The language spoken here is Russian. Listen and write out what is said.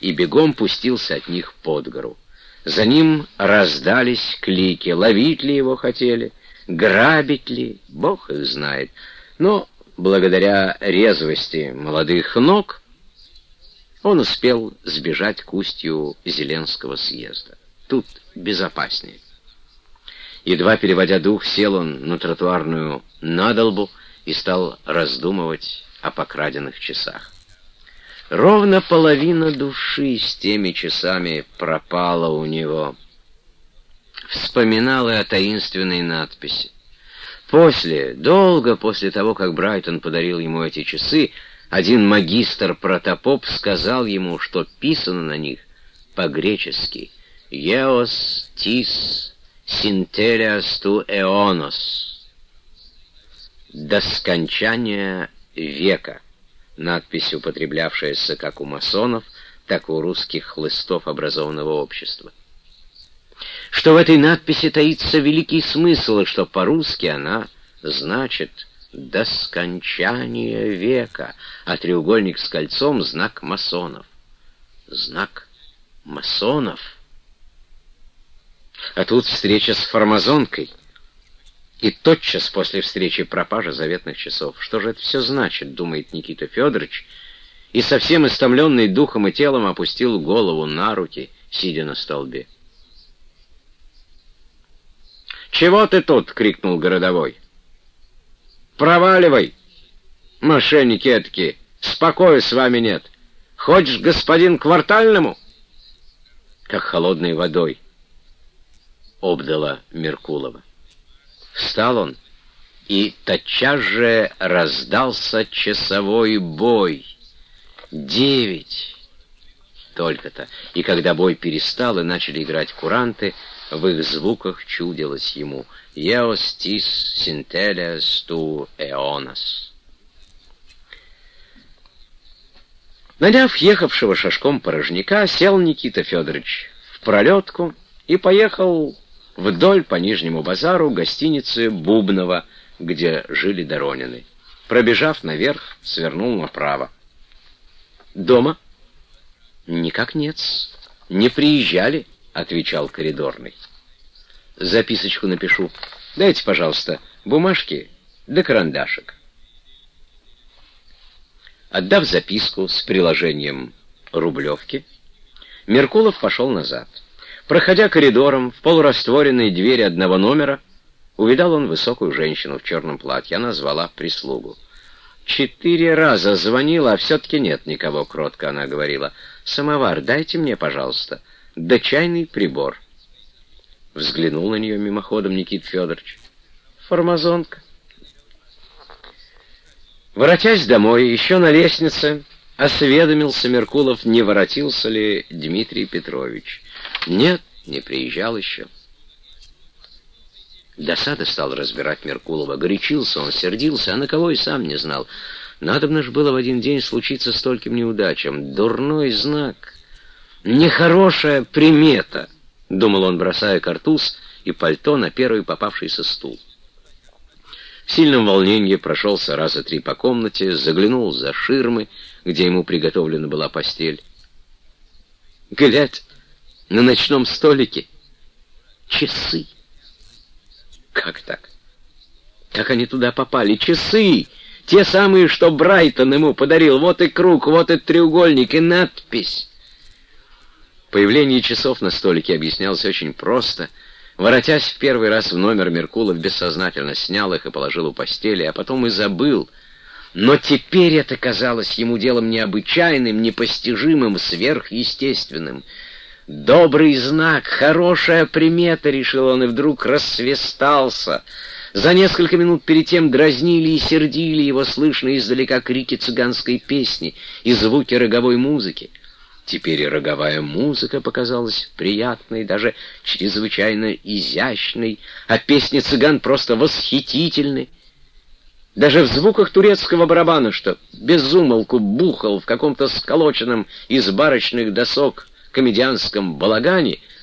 и бегом пустился от них под гору. За ним раздались клики, ловить ли его хотели, грабить ли, бог их знает. Но благодаря резвости молодых ног он успел сбежать к устью Зеленского съезда. Тут безопаснее. Едва переводя дух, сел он на тротуарную надолбу и стал раздумывать о покраденных часах. Ровно половина души с теми часами пропала у него. Вспоминал и о таинственной надписи. После, долго после того, как Брайтон подарил ему эти часы, один магистр протопоп сказал ему, что писано на них по-гречески «Еос тис Синтериас ту эонос. До скончания века. Надпись, употреблявшаяся как у масонов, так и у русских хлыстов образованного общества. Что в этой надписи таится великий смысл, и что по-русски она значит «до скончания века», а треугольник с кольцом — знак масонов. Знак масонов — а тут встреча с фармазонкой. И тотчас после встречи пропажа заветных часов. Что же это все значит, думает Никита Федорович, и совсем истомленный духом и телом опустил голову на руки, сидя на столбе. «Чего ты тут?» — крикнул городовой. «Проваливай! Мошенники этакие! Спокоя с вами нет! Хочешь господин квартальному?» Как холодной водой обдала Меркулова. Встал он, и тотчас же раздался часовой бой. Девять! Только-то. И когда бой перестал и начали играть куранты, в их звуках чудилось ему «Еос тис синтелес ту эонас». Наняв ехавшего шашком порожняка, сел Никита Федорович в пролетку и поехал вдоль по Нижнему базару гостиницы Бубнова, где жили Доронины. Пробежав наверх, свернул направо. «Дома?» «Никак нет. Не приезжали», — отвечал коридорный. «Записочку напишу. Дайте, пожалуйста, бумажки да карандашик». Отдав записку с приложением рублевки, Меркулов пошел назад. Проходя коридором в полурастворенной двери одного номера, увидал он высокую женщину в черном платье. Она звала прислугу. «Четыре раза звонила, а все-таки нет никого», — кротко она говорила. «Самовар дайте мне, пожалуйста, да чайный прибор». Взглянул на нее мимоходом Никит Федорович. «Формазонка». Воротясь домой, еще на лестнице, осведомился Меркулов, не воротился ли Дмитрий Петрович. Нет, не приезжал еще. Досада стал разбирать Меркулова. Горячился он, сердился, а на кого и сам не знал. Надобно ж было в один день случиться стольким неудачам. Дурной знак, нехорошая примета, — думал он, бросая картуз и пальто на первый попавшийся стул. В сильном волнении прошелся раза три по комнате, заглянул за ширмы, где ему приготовлена была постель. Глядь, на ночном столике часы. Как так? Как они туда попали? Часы! Те самые, что Брайтон ему подарил. Вот и круг, вот и треугольник, и надпись. Появление часов на столике объяснялось очень просто. Воротясь в первый раз в номер, Меркулов бессознательно снял их и положил у постели, а потом и забыл. Но теперь это казалось ему делом необычайным, непостижимым, сверхъестественным — Добрый знак, хорошая примета, решил он, и вдруг рассвистался. За несколько минут перед тем дразнили и сердили его слышно издалека крики цыганской песни и звуки роговой музыки. Теперь и роговая музыка показалась приятной, даже чрезвычайно изящной, а песни цыган просто восхитительны. Даже в звуках турецкого барабана, что безумолку бухал в каком-то сколоченном из барочных досок комедианском балагане —